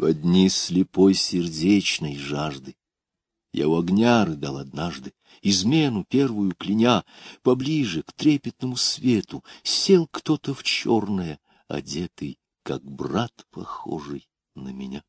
В дни слепой сердечной жажды я у огня рыдал однажды, измену первую кляня, поближе к трепетному свету сел кто-то в черное, одетый, как брат, похожий на меня.